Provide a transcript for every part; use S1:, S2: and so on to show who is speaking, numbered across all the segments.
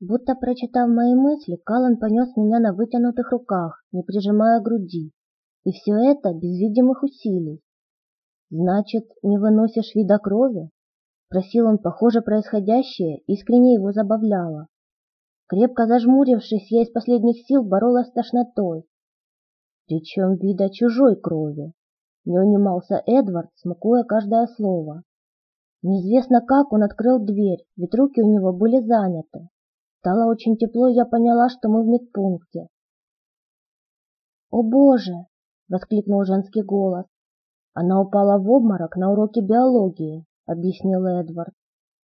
S1: Будто прочитав мои мысли, Каллен понес меня на вытянутых руках, не прижимая груди. И все это без видимых усилий. «Значит, не выносишь вида крови?» Просил он, похоже, происходящее искренне его забавляло. Крепко зажмурившись, я из последних сил боролась с тошнотой. Причем вида чужой крови. Не унимался Эдвард, смакуя каждое слово. Неизвестно как он открыл дверь, ведь руки у него были заняты. Стало очень тепло, и я поняла, что мы в медпункте. «О боже!» — воскликнул женский голос. Она упала в обморок на уроке биологии, объяснил Эдвард.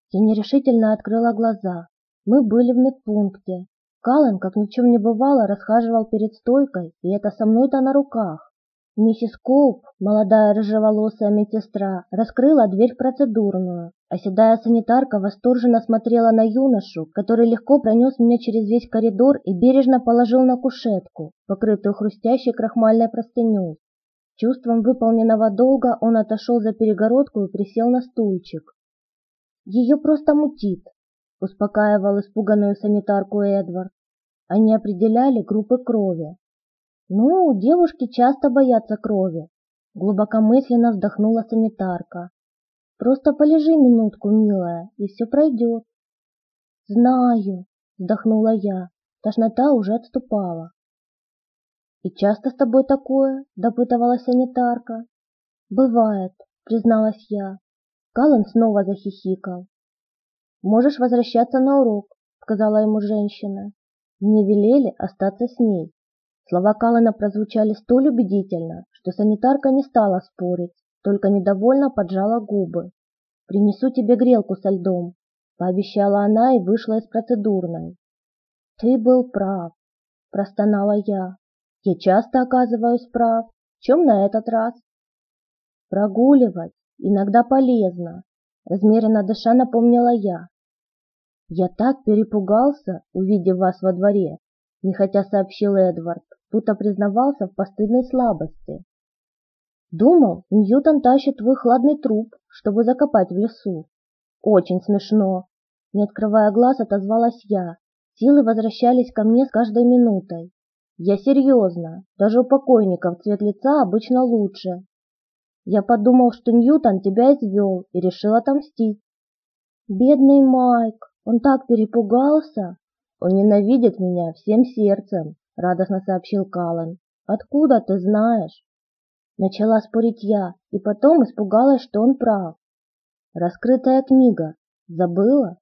S1: Я нерешительно открыла глаза. Мы были в медпункте. Каллен, как ни в чем не бывало, расхаживал перед стойкой, и это со мной-то на руках. Миссис Коуп, молодая рыжеволосая медсестра, раскрыла дверь процедурную, а седая санитарка восторженно смотрела на юношу, который легко пронес меня через весь коридор и бережно положил на кушетку, покрытую хрустящей крахмальной простыней. Чувством выполненного долга он отошел за перегородку и присел на стульчик. «Ее просто мутит», — успокаивал испуганную санитарку Эдвард. Они определяли группы крови, ну, девушки часто боятся крови, глубокомысленно вздохнула санитарка. Просто полежи минутку, милая, и все пройдет. Знаю, вздохнула я. Тошнота уже отступала. И часто с тобой такое? допытывалась санитарка. Бывает, призналась я. Каллен снова захихикал. Можешь возвращаться на урок, сказала ему женщина. Мне велели остаться с ней. Слова Калана прозвучали столь убедительно, что санитарка не стала спорить, только недовольно поджала губы. «Принесу тебе грелку со льдом», — пообещала она и вышла из процедурной. «Ты был прав», — простонала я. «Я часто оказываюсь прав. Чем на этот раз?» «Прогуливать иногда полезно», — размеренно дыша напомнила я. «Я так перепугался, увидев вас во дворе», — нехотя сообщил Эдвард будто признавался в постыдной слабости. Думал, Ньютон тащит твой хладный труп, чтобы закопать в лесу. Очень смешно. Не открывая глаз, отозвалась я. Силы возвращались ко мне с каждой минутой. Я серьезно. Даже у покойников цвет лица обычно лучше. Я подумал, что Ньютон тебя извел и решил отомстить. Бедный Майк, он так перепугался. Он ненавидит меня всем сердцем радостно сообщил Каллен. Откуда ты знаешь? Начала спорить я и потом испугалась, что он прав. Раскрытая книга. Забыла?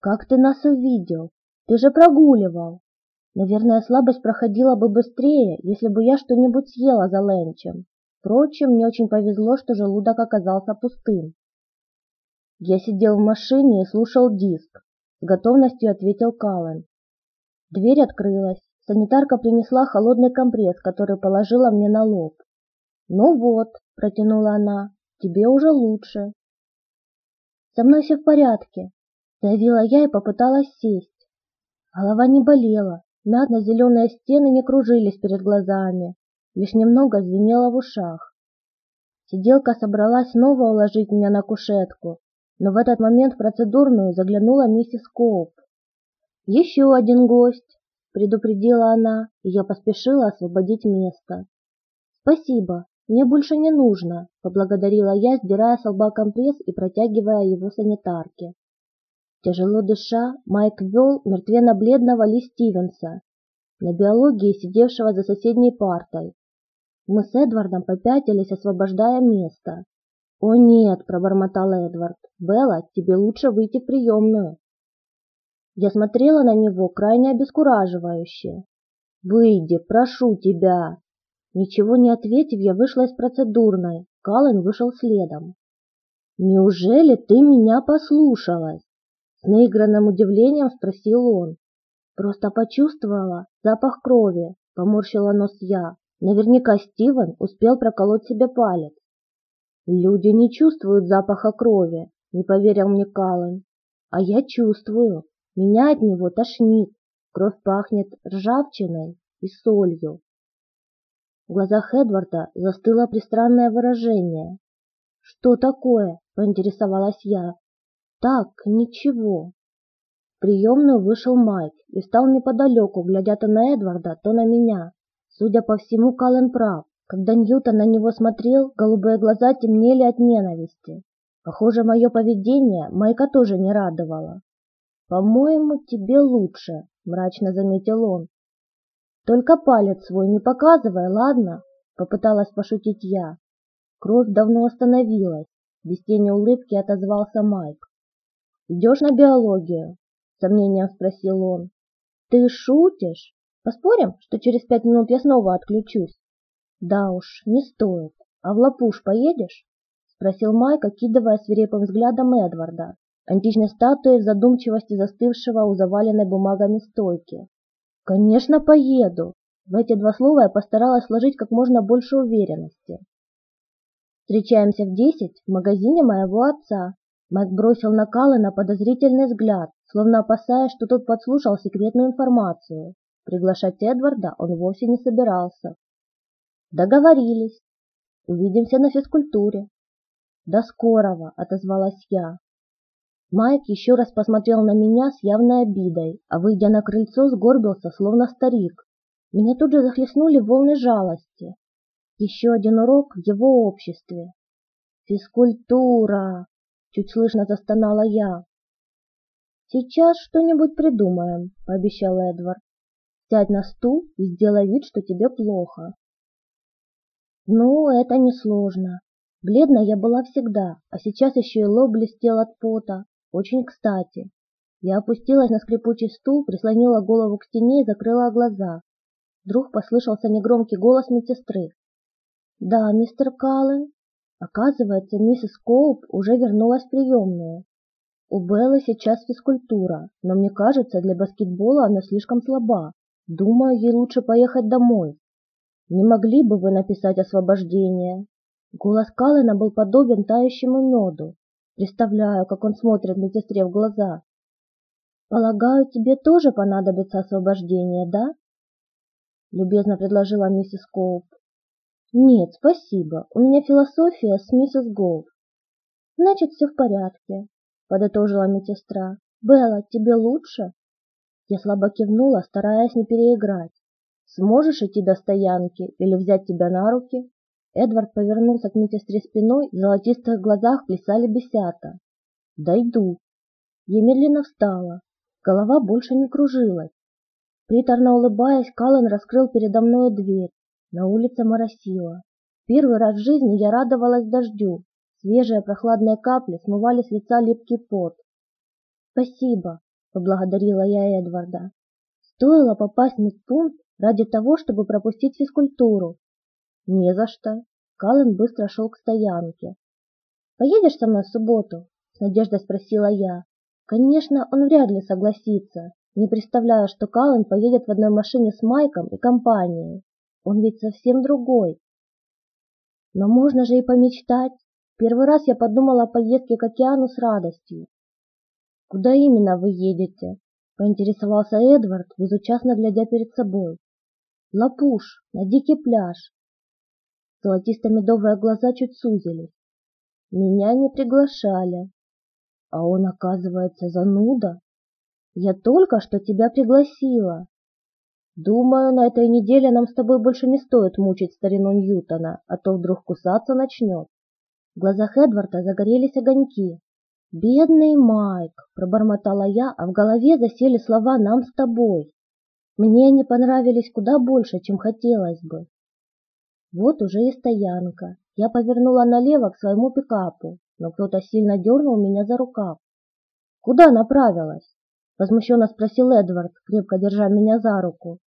S1: Как ты нас увидел? Ты же прогуливал. Наверное, слабость проходила бы быстрее, если бы я что-нибудь съела за ленчем. Впрочем, мне очень повезло, что желудок оказался пустым. Я сидел в машине и слушал диск. С готовностью ответил Каллен. Дверь открылась. Санитарка принесла холодный компресс, который положила мне на лоб. «Ну вот», — протянула она, — «тебе уже лучше». «Со мной все в порядке», — заявила я и попыталась сесть. Голова не болела, мятно-зеленые стены не кружились перед глазами, лишь немного звенело в ушах. Сиделка собралась снова уложить меня на кушетку, но в этот момент в процедурную заглянула миссис Коуп. «Еще один гость», — предупредила она, и я поспешила освободить место. «Спасибо, мне больше не нужно», — поблагодарила я, сдирая с лба компресс и протягивая его санитарке. Тяжело дыша, Майк вел мертвенно-бледного Ли Стивенса, на биологии сидевшего за соседней партой. Мы с Эдвардом попятились, освобождая место. «О нет», — пробормотал Эдвард, — «Белла, тебе лучше выйти в приемную». Я смотрела на него крайне обескураживающе. «Выйди, прошу тебя!» Ничего не ответив, я вышла из процедурной. Каллен вышел следом. «Неужели ты меня послушалась?» С наигранным удивлением спросил он. «Просто почувствовала запах крови», — поморщила нос я. Наверняка Стивен успел проколоть себе палец. «Люди не чувствуют запаха крови», — не поверил мне Каллен. «А я чувствую. Меня от него тошнит, кровь пахнет ржавчиной и солью. В глазах Эдварда застыло пристранное выражение. «Что такое?» – поинтересовалась я. «Так, ничего». В приемную вышел Майк и стал неподалеку, глядя то на Эдварда, то на меня. Судя по всему, Каллен прав. Когда Ньютон на него смотрел, голубые глаза темнели от ненависти. Похоже, мое поведение Майка тоже не радовало. «По-моему, тебе лучше», — мрачно заметил он. «Только палец свой не показывай, ладно?» — попыталась пошутить я. Кровь давно остановилась. Без тени улыбки отозвался Майк. «Идешь на биологию?» — сомнением спросил он. «Ты шутишь? Поспорим, что через пять минут я снова отключусь?» «Да уж, не стоит. А в Лапуш поедешь?» — спросил Майк, окидывая свирепым взглядом Эдварда, античной статуей в задумчивости застывшего у заваленной бумагами стойки. «Конечно, поеду!» В эти два слова я постаралась сложить как можно больше уверенности. Встречаемся в десять в магазине моего отца. Майк бросил на Каллена подозрительный взгляд, словно опасаясь, что тот подслушал секретную информацию. Приглашать Эдварда он вовсе не собирался. Договорились. Увидимся на физкультуре. До скорого, отозвалась я. Майк еще раз посмотрел на меня с явной обидой, а выйдя на крыльцо, сгорбился, словно старик. Меня тут же захлестнули волны жалости. Еще один урок в его обществе. Физкультура! Чуть слышно застонала я. Сейчас что-нибудь придумаем, пообещал Эдвард. Сядь на стул и сделай вид, что тебе плохо. Ну, это несложно. Бледная я была всегда, а сейчас еще и лоб блестел от пота. Очень кстати. Я опустилась на скрипучий стул, прислонила голову к стене и закрыла глаза. Вдруг послышался негромкий голос медсестры. «Да, мистер Каллен». Оказывается, миссис Коуп уже вернулась в приемную. У Беллы сейчас физкультура, но мне кажется, для баскетбола она слишком слаба. Думаю, ей лучше поехать домой. Не могли бы вы написать освобождение? Голос Каллена был подобен тающему меду. Представляю, как он смотрит медсестре в глаза. Полагаю, тебе тоже понадобится освобождение, да? Любезно предложила миссис Коуп. Нет, спасибо. У меня философия с миссис Голд. Значит, все в порядке, подытожила медсестра. Белла, тебе лучше? Я слабо кивнула, стараясь не переиграть. Сможешь идти до стоянки или взять тебя на руки? Эдвард повернулся к медсестре спиной, в золотистых глазах плясали бесята. Дойду. Я медленно встала. Голова больше не кружилась. Приторно улыбаясь, Каллен раскрыл передо мной дверь. На улице моросило. Первый раз в жизни я радовалась дождю. Свежие прохладные капли смывали с лица липкий пот. «Спасибо», — поблагодарила я Эдварда. Стоило попасть в медпункт ради того, чтобы пропустить физкультуру. «Не за что». Каллен быстро шел к стоянке. «Поедешь со мной в субботу?» — с надеждой спросила я. Конечно, он вряд ли согласится, не представляя, что Каллен поедет в одной машине с Майком и компанией. Он ведь совсем другой. Но можно же и помечтать. Первый раз я подумала о поездке к океану с радостью. «Куда именно вы едете?» — поинтересовался Эдвард, безучастно глядя перед собой. «Лапуш, на дикий пляж». Золотисто-медовые глаза чуть сузились. Меня не приглашали. А он, оказывается, зануда. Я только что тебя пригласила. Думаю, на этой неделе нам с тобой больше не стоит мучить старину Ньютона, а то вдруг кусаться начнет. В глазах Эдварда загорелись огоньки. «Бедный Майк!» – пробормотала я, а в голове засели слова «нам с тобой». Мне они понравились куда больше, чем хотелось бы. Вот уже и стоянка. Я повернула налево к своему пикапу, но кто-то сильно дернул меня за рукав. «Куда направилась?» – возмущенно спросил Эдвард, крепко держа меня за руку.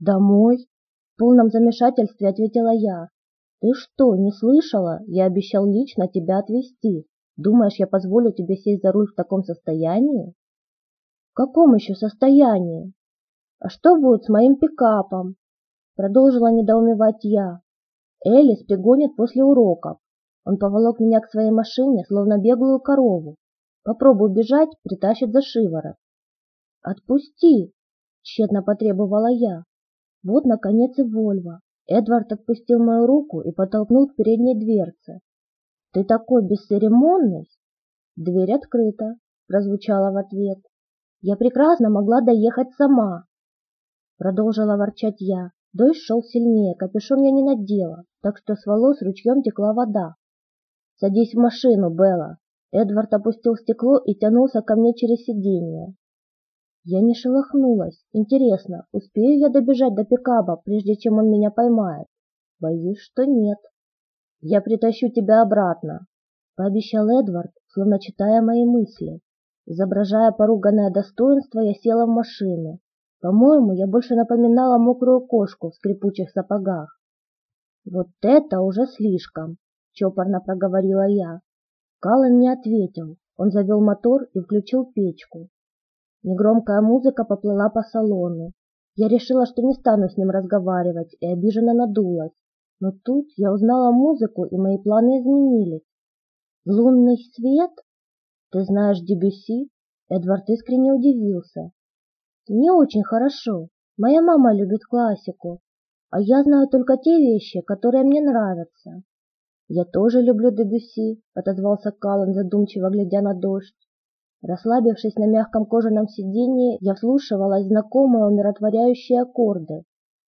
S1: «Домой?» — в полном замешательстве ответила я. «Ты что, не слышала? Я обещал лично тебя отвезти. Думаешь, я позволю тебе сесть за руль в таком состоянии?» «В каком еще состоянии? А что будет с моим пикапом?» Продолжила недоумевать я. Элис пригонит после уроков. Он поволок меня к своей машине, словно беглую корову. Попробую бежать, притащит за шиворот. «Отпусти!» – тщетно потребовала я. Вот, наконец, и Вольво. Эдвард отпустил мою руку и подтолкнул к передней дверце. «Ты такой бесцеремонный!» «Дверь открыта», — прозвучало в ответ. Я прекрасно могла доехать сама. Продолжила ворчать я. Дождь шел сильнее, капюшон я не надела, так что с волос ручьем текла вода. «Садись в машину, Белла!» Эдвард опустил стекло и тянулся ко мне через сиденье. Я не шелохнулась. Интересно, успею я добежать до пикаба, прежде чем он меня поймает? Боюсь, что нет. Я притащу тебя обратно, пообещал Эдвард, словно читая мои мысли. Изображая поруганное достоинство, я села в машину. По-моему, я больше напоминала мокрую кошку в скрипучих сапогах. Вот это уже слишком, чопорно проговорила я. Каллен не ответил. Он завел мотор и включил печку. Негромкая музыка поплыла по салону. Я решила, что не стану с ним разговаривать, и обиженно надулась. Но тут я узнала музыку, и мои планы изменились. «Лунный свет? Ты знаешь Дебюсси?» Эдвард искренне удивился. «Не очень хорошо. Моя мама любит классику, а я знаю только те вещи, которые мне нравятся». «Я тоже люблю Дебюсси», — отозвался Каллен, задумчиво глядя на дождь. Расслабившись на мягком кожаном сиденье, я вслушивалась знакомые умиротворяющие аккорды.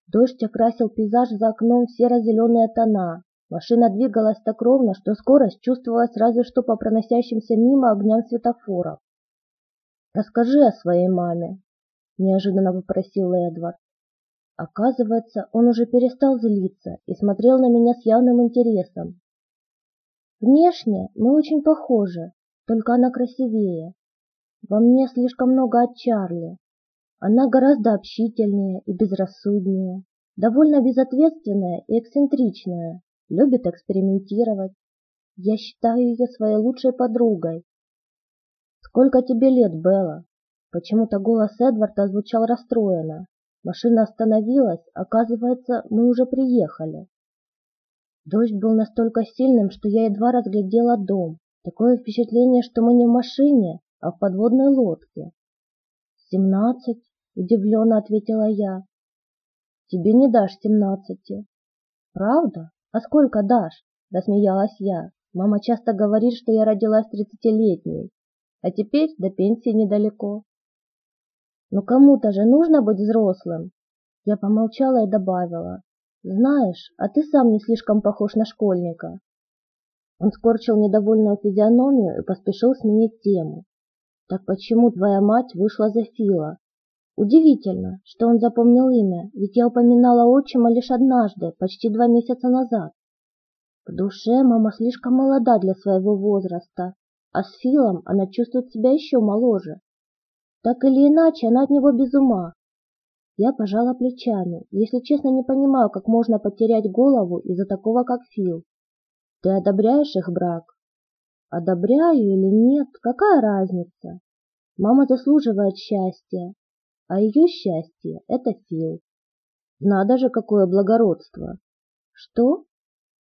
S1: Дождь окрасил пейзаж за окном в серо-зеленые тона. Машина двигалась так ровно, что скорость чувствовалась разве что по проносящимся мимо огням светофоров. «Расскажи о своей маме», — неожиданно попросил Эдвард. Оказывается, он уже перестал злиться и смотрел на меня с явным интересом. Внешне мы очень похожи, только она красивее. Во мне слишком много от Чарли. Она гораздо общительнее и безрассуднее, довольно безответственная и эксцентричная, любит экспериментировать. Я считаю ее своей лучшей подругой. Сколько тебе лет, Белла? Почему-то голос Эдварда звучал расстроенно. Машина остановилась, оказывается, мы уже приехали. Дождь был настолько сильным, что я едва разглядела дом. Такое впечатление, что мы не в машине, а в подводной лодке. «Семнадцать?» — удивленно ответила я. «Тебе не дашь семнадцати». «Правда? А сколько дашь?» — рассмеялась я. «Мама часто говорит, что я родилась тридцатилетней, а теперь до пенсии недалеко». «Но кому-то же нужно быть взрослым!» Я помолчала и добавила. «Знаешь, а ты сам не слишком похож на школьника». Он скорчил недовольную физиономию и поспешил сменить тему. Так почему твоя мать вышла за Фила? Удивительно, что он запомнил имя, ведь я упоминала отчима лишь однажды, почти два месяца назад. В душе мама слишком молода для своего возраста, а с Филом она чувствует себя еще моложе. Так или иначе, она от него без ума. Я пожала плечами, если честно не понимаю, как можно потерять голову из-за такого, как Фил. Ты одобряешь их брак? Одобряю или нет, какая разница? Мама заслуживает счастья, а ее счастье – это Фил. Надо же, какое благородство! Что?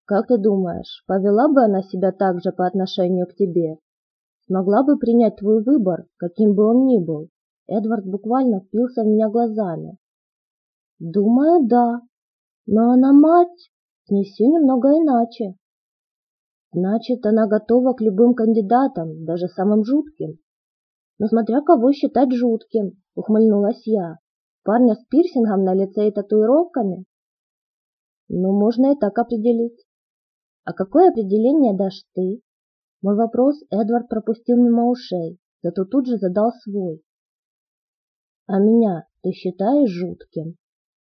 S1: Как ты думаешь, повела бы она себя так же по отношению к тебе? Смогла бы принять твой выбор, каким бы он ни был? Эдвард буквально впился в меня глазами. Думаю, да. Но она мать, с ней все немного иначе. Значит, она готова к любым кандидатам, даже самым жутким. Но смотря кого считать жутким, ухмыльнулась я. Парня с пирсингом на лице и татуировками? Ну, можно и так определить. А какое определение дашь ты? Мой вопрос Эдвард пропустил мимо ушей, зато тут же задал свой. А меня ты считаешь жутким?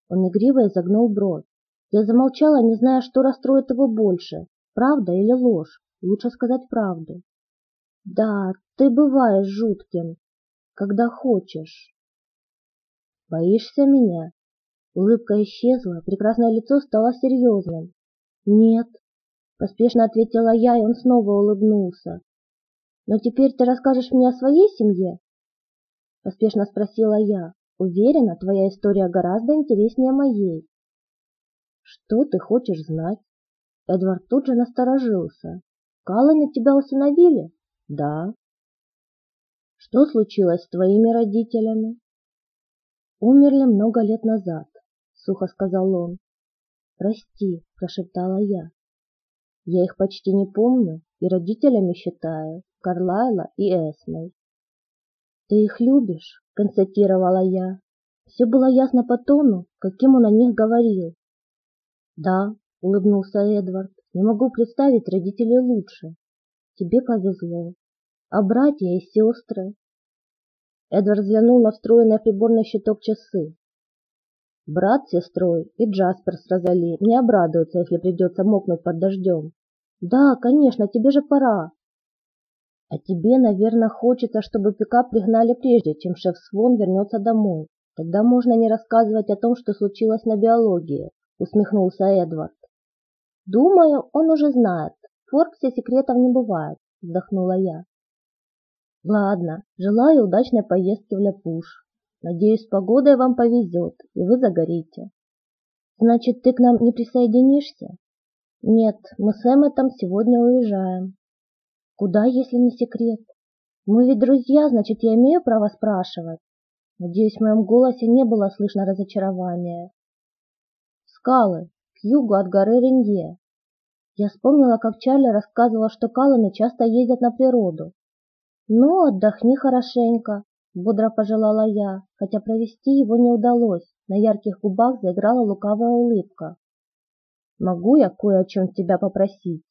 S1: Он игриво изогнул бровь. Я замолчала, не зная, что расстроит его больше, Правда или ложь? Лучше сказать правду. Да, ты бываешь жутким, когда хочешь. Боишься меня? Улыбка исчезла, прекрасное лицо стало серьезным. Нет, поспешно ответила я, и он снова улыбнулся. Но теперь ты расскажешь мне о своей семье? Поспешно спросила я. Уверена, твоя история гораздо интереснее моей. Что ты хочешь знать? Эдвард тут же насторожился. «Каллана тебя усыновили?» «Да». «Что случилось с твоими родителями?» «Умерли много лет назад», — сухо сказал он. «Прости», — прошептала я. «Я их почти не помню и родителями считаю Карлайла и Эсмой». «Ты их любишь?» констатировала я. Все было ясно по тону, каким он о них говорил. Да, улыбнулся Эдвард, не могу представить родителей лучше. Тебе повезло. А братья и сестры? Эдвард взглянул на встроенный приборный щиток часы. Брат с сестрой и Джаспер с Розали не обрадуются, если придется мокнуть под дождем. Да, конечно, тебе же пора. А тебе, наверное, хочется, чтобы пикап пригнали прежде, чем шеф Свон вернется домой. Тогда можно не рассказывать о том, что случилось на биологии, усмехнулся Эдвард. Думаю, он уже знает. В Форксе секретов не бывает, вздохнула я. Ладно, желаю удачной поездки в Ляпуш. Надеюсь, с погодой вам повезет, и вы загорите. Значит, ты к нам не присоединишься? Нет, мы с Эмметом сегодня уезжаем. Куда, если не секрет? Мы ведь друзья, значит, я имею право спрашивать. Надеюсь, в моем голосе не было слышно разочарования. Скалы, к югу от горы Ренье. Я вспомнила, как Чарли рассказывал, что каланы часто ездят на природу. Ну, отдохни хорошенько, бодро пожелала я, хотя провести его не удалось. На ярких губах заиграла лукавая улыбка. Могу я кое о чем тебя попросить?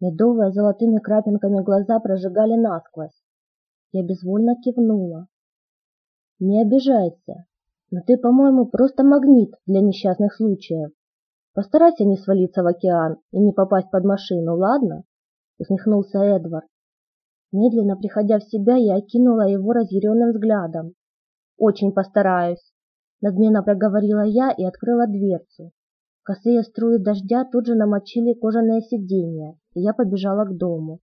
S1: Медовые золотыми крапинками глаза прожигали насквозь. Я безвольно кивнула. Не обижайся, но ты, по-моему, просто магнит для несчастных случаев. Постарайся не свалиться в океан и не попасть под машину, ладно? Усмехнулся Эдвард. Медленно приходя в себя, я окинула его разъяренным взглядом. «Очень постараюсь», — надменно проговорила я и открыла дверцу. Косые струи дождя тут же намочили кожаное сиденье, и я побежала к дому.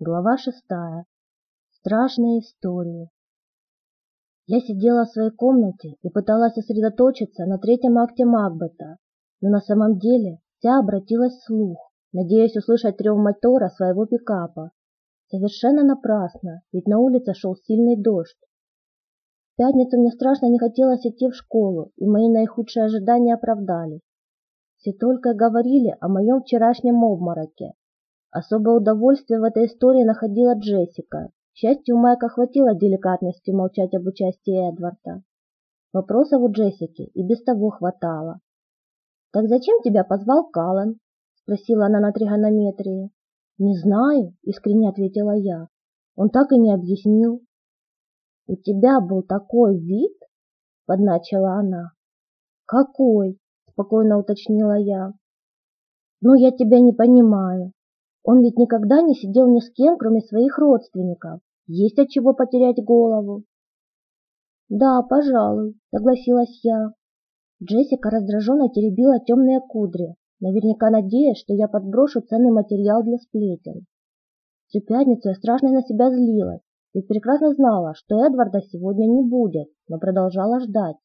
S1: Глава шестая. Страшные истории. Я сидела в своей комнате и пыталась сосредоточиться на третьем акте Макбета, но на самом деле вся обратилась вслух, надеясь услышать рев мотора своего пикапа, Совершенно напрасно, ведь на улице шел сильный дождь. В пятницу мне страшно не хотелось идти в школу, и мои наихудшие ожидания оправдались. Все только говорили о моем вчерашнем обмороке. Особое удовольствие в этой истории находила Джессика. К счастью, Майка хватило деликатности молчать об участии Эдварда. Вопросов у Джессики и без того хватало. «Так зачем тебя позвал Каллен?» – спросила она на тригонометрии. «Не знаю», — искренне ответила я. «Он так и не объяснил». «У тебя был такой вид?» — подначила она. «Какой?» — спокойно уточнила я. «Ну, я тебя не понимаю. Он ведь никогда не сидел ни с кем, кроме своих родственников. Есть от чего потерять голову». «Да, пожалуй», — согласилась я. Джессика раздраженно теребила темные кудри, наверняка надеясь, что я подброшу ценный материал для сплетен. Всю пятницу я страшно на себя злилась, ведь прекрасно знала, что Эдварда сегодня не будет, но продолжала ждать.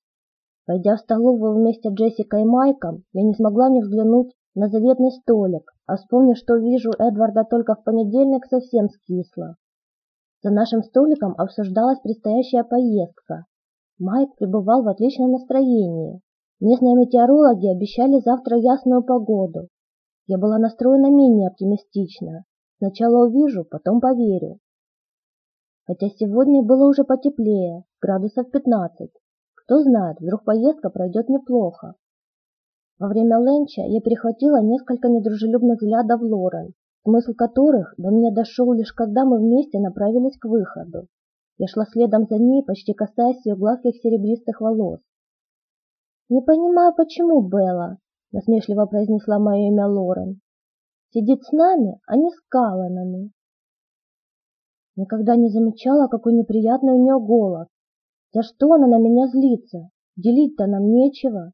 S1: Войдя в столовую вместе с Джессикой и Майком, я не смогла не взглянуть на заветный столик, а вспомнив, что вижу Эдварда только в понедельник, совсем скисла. За нашим столиком обсуждалась предстоящая поездка. Майк пребывал в отличном настроении, Местные метеорологи обещали завтра ясную погоду. Я была настроена менее оптимистично. Сначала увижу, потом поверю. Хотя сегодня было уже потеплее, градусов 15. Кто знает, вдруг поездка пройдет неплохо. Во время ленча я перехватила несколько недружелюбных взглядов Лорен, смысл которых до меня дошел лишь когда мы вместе направились к выходу. Я шла следом за ней, почти касаясь ее гладких серебристых волос. «Не понимаю, почему Белла», — насмешливо произнесла мое имя Лорен. «Сидит с нами, а не с Калланами». Никогда не замечала, какой неприятный у нее голос. За что она на меня злится? Делить-то нам нечего.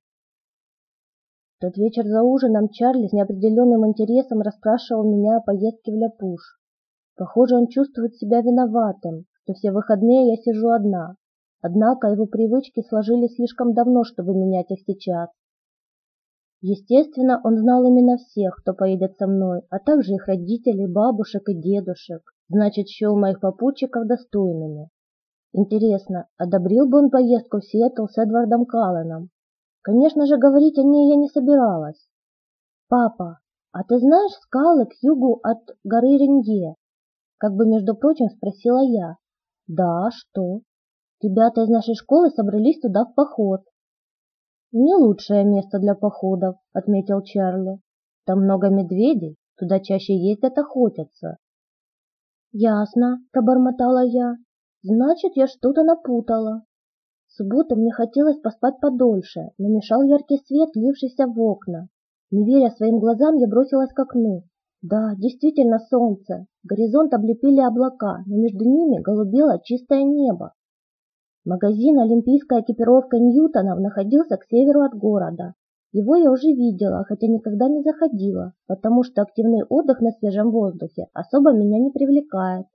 S1: В тот вечер за ужином Чарли с неопределенным интересом расспрашивал меня о поездке в Ляпуш. Похоже, он чувствует себя виноватым, что все выходные я сижу одна, Однако его привычки сложились слишком давно, чтобы менять их сейчас. Естественно, он знал именно всех, кто поедет со мной, а также их родителей, бабушек и дедушек, значит, счел моих попутчиков достойными. Интересно, одобрил бы он поездку в Сиэтл с Эдвардом Калленом? Конечно же, говорить о ней я не собиралась. «Папа, а ты знаешь скалы к югу от горы Ренье?» Как бы, между прочим, спросила я. «Да, что?» Ребята из нашей школы собрались туда в поход. Не лучшее место для походов, отметил Чарли. Там много медведей, туда чаще ездят охотятся. Ясно, пробормотала я. Значит, я что-то напутала. В субботу мне хотелось поспать подольше, но мешал яркий свет, лившийся в окна. Не веря своим глазам, я бросилась к окну. Да, действительно солнце. Горизонт облепили облака, но между ними голубело чистое небо. Магазин «Олимпийская экипировка Ньютонов» находился к северу от города. Его я уже видела, хотя никогда не заходила, потому что активный отдых на свежем воздухе особо меня не привлекает.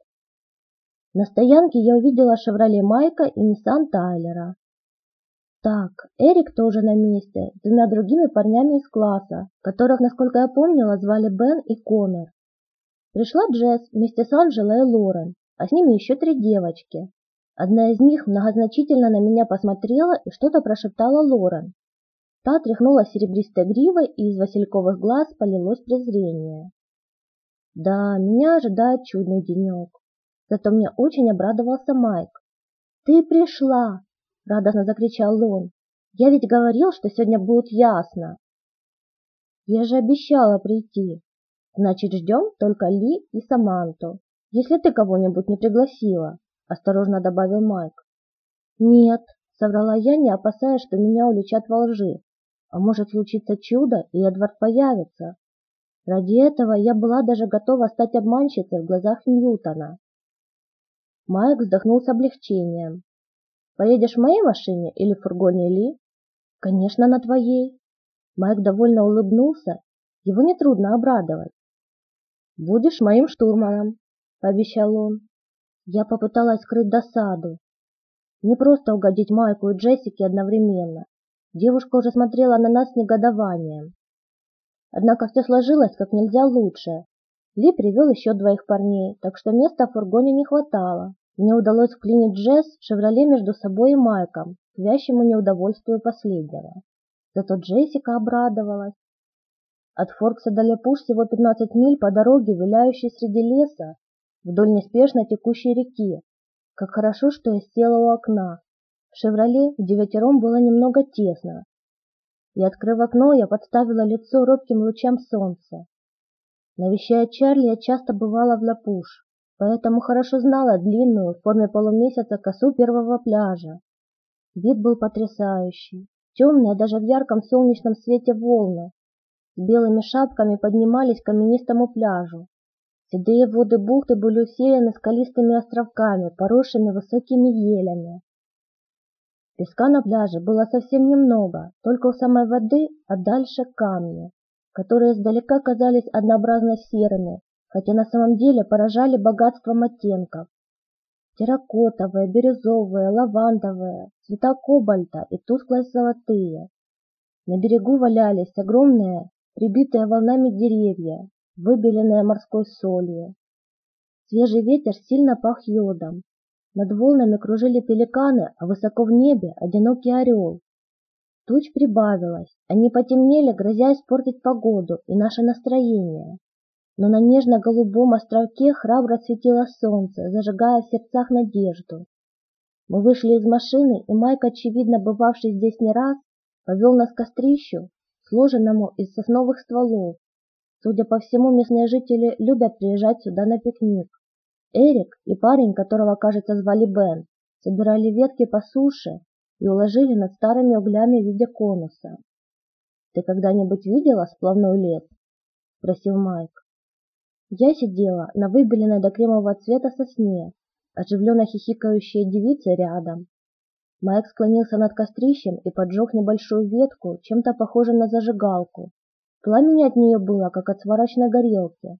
S1: На стоянке я увидела «Шевроле Майка» и «Ниссан Тайлера». Так, Эрик тоже на месте, с двумя другими парнями из класса, которых, насколько я помнила, звали Бен и Конор. Пришла Джесс вместе с Анжелой и Лорен, а с ними еще три девочки. Одна из них многозначительно на меня посмотрела и что-то прошептала Лорен. Та тряхнула серебристой гривой, и из васильковых глаз полилось презрение. Да, меня ожидает чудный денек. Зато мне очень обрадовался Майк. «Ты пришла!» — радостно закричал он. «Я ведь говорил, что сегодня будет ясно!» «Я же обещала прийти. Значит, ждем только Ли и Саманту, если ты кого-нибудь не пригласила», — осторожно добавил Майк. «Нет», — соврала я, не опасаясь, что меня уличат во лжи. «А может случиться чудо, и Эдвард появится?» Ради этого я была даже готова стать обманщицей в глазах Ньютона. Майк вздохнул с облегчением. «Поедешь в моей машине или в фургоне Ли?» «Конечно, на твоей». Майк довольно улыбнулся. Его нетрудно обрадовать. «Будешь моим штурманом», — пообещал он. Я попыталась скрыть досаду. Не просто угодить Майку и Джессике одновременно. Девушка уже смотрела на нас с негодованием. Однако все сложилось как нельзя лучше. Ли привел еще двоих парней, так что места в фургоне не хватало. Мне удалось вклинить Джесс «Шевроле» между собой и Майком, к вящему неудовольствию последнего. Зато Джессика обрадовалась. От Форкса до Лепуш всего 15 миль по дороге, виляющей среди леса, вдоль неспешно текущей реки. Как хорошо, что я села у окна. В «Шевроле» в девятером было немного тесно. И, открыв окно, я подставила лицо робким лучам солнца. Навещая Чарли, я часто бывала в Лапуш, поэтому хорошо знала длинную в форме полумесяца косу первого пляжа. Вид был потрясающий. Темные даже в ярком солнечном свете волны с белыми шапками поднимались к каменистому пляжу. Седые воды бухты были усеяны скалистыми островками, поросшими высокими елями. Песка на пляже было совсем немного, только у самой воды, а дальше камни которые издалека казались однообразно серыми, хотя на самом деле поражали богатством оттенков. Терракотовые, бирюзовые, лавандовые, цвета кобальта и тускло-золотые. На берегу валялись огромные, прибитые волнами деревья, выбеленные морской солью. Свежий ветер сильно пах йодом. Над волнами кружили пеликаны, а высоко в небе одинокий орел, Туч прибавилось, они потемнели, грозя испортить погоду и наше настроение. Но на нежно-голубом островке храбро светило солнце, зажигая в сердцах надежду. Мы вышли из машины, и Майк, очевидно бывавший здесь не раз, повел нас к кострищу, сложенному из сосновых стволов. Судя по всему, местные жители любят приезжать сюда на пикник. Эрик и парень, которого, кажется, звали Бен, собирали ветки по суше и уложили над старыми углями в виде конуса. «Ты когда-нибудь видела сплавной лес?» – спросил Майк. Я сидела на выбеленной до кремового цвета сосне, оживленно хихикающая девица рядом. Майк склонился над кострищем и поджег небольшую ветку, чем-то похожим на зажигалку. Пламени от нее было, как от сварочной горелки.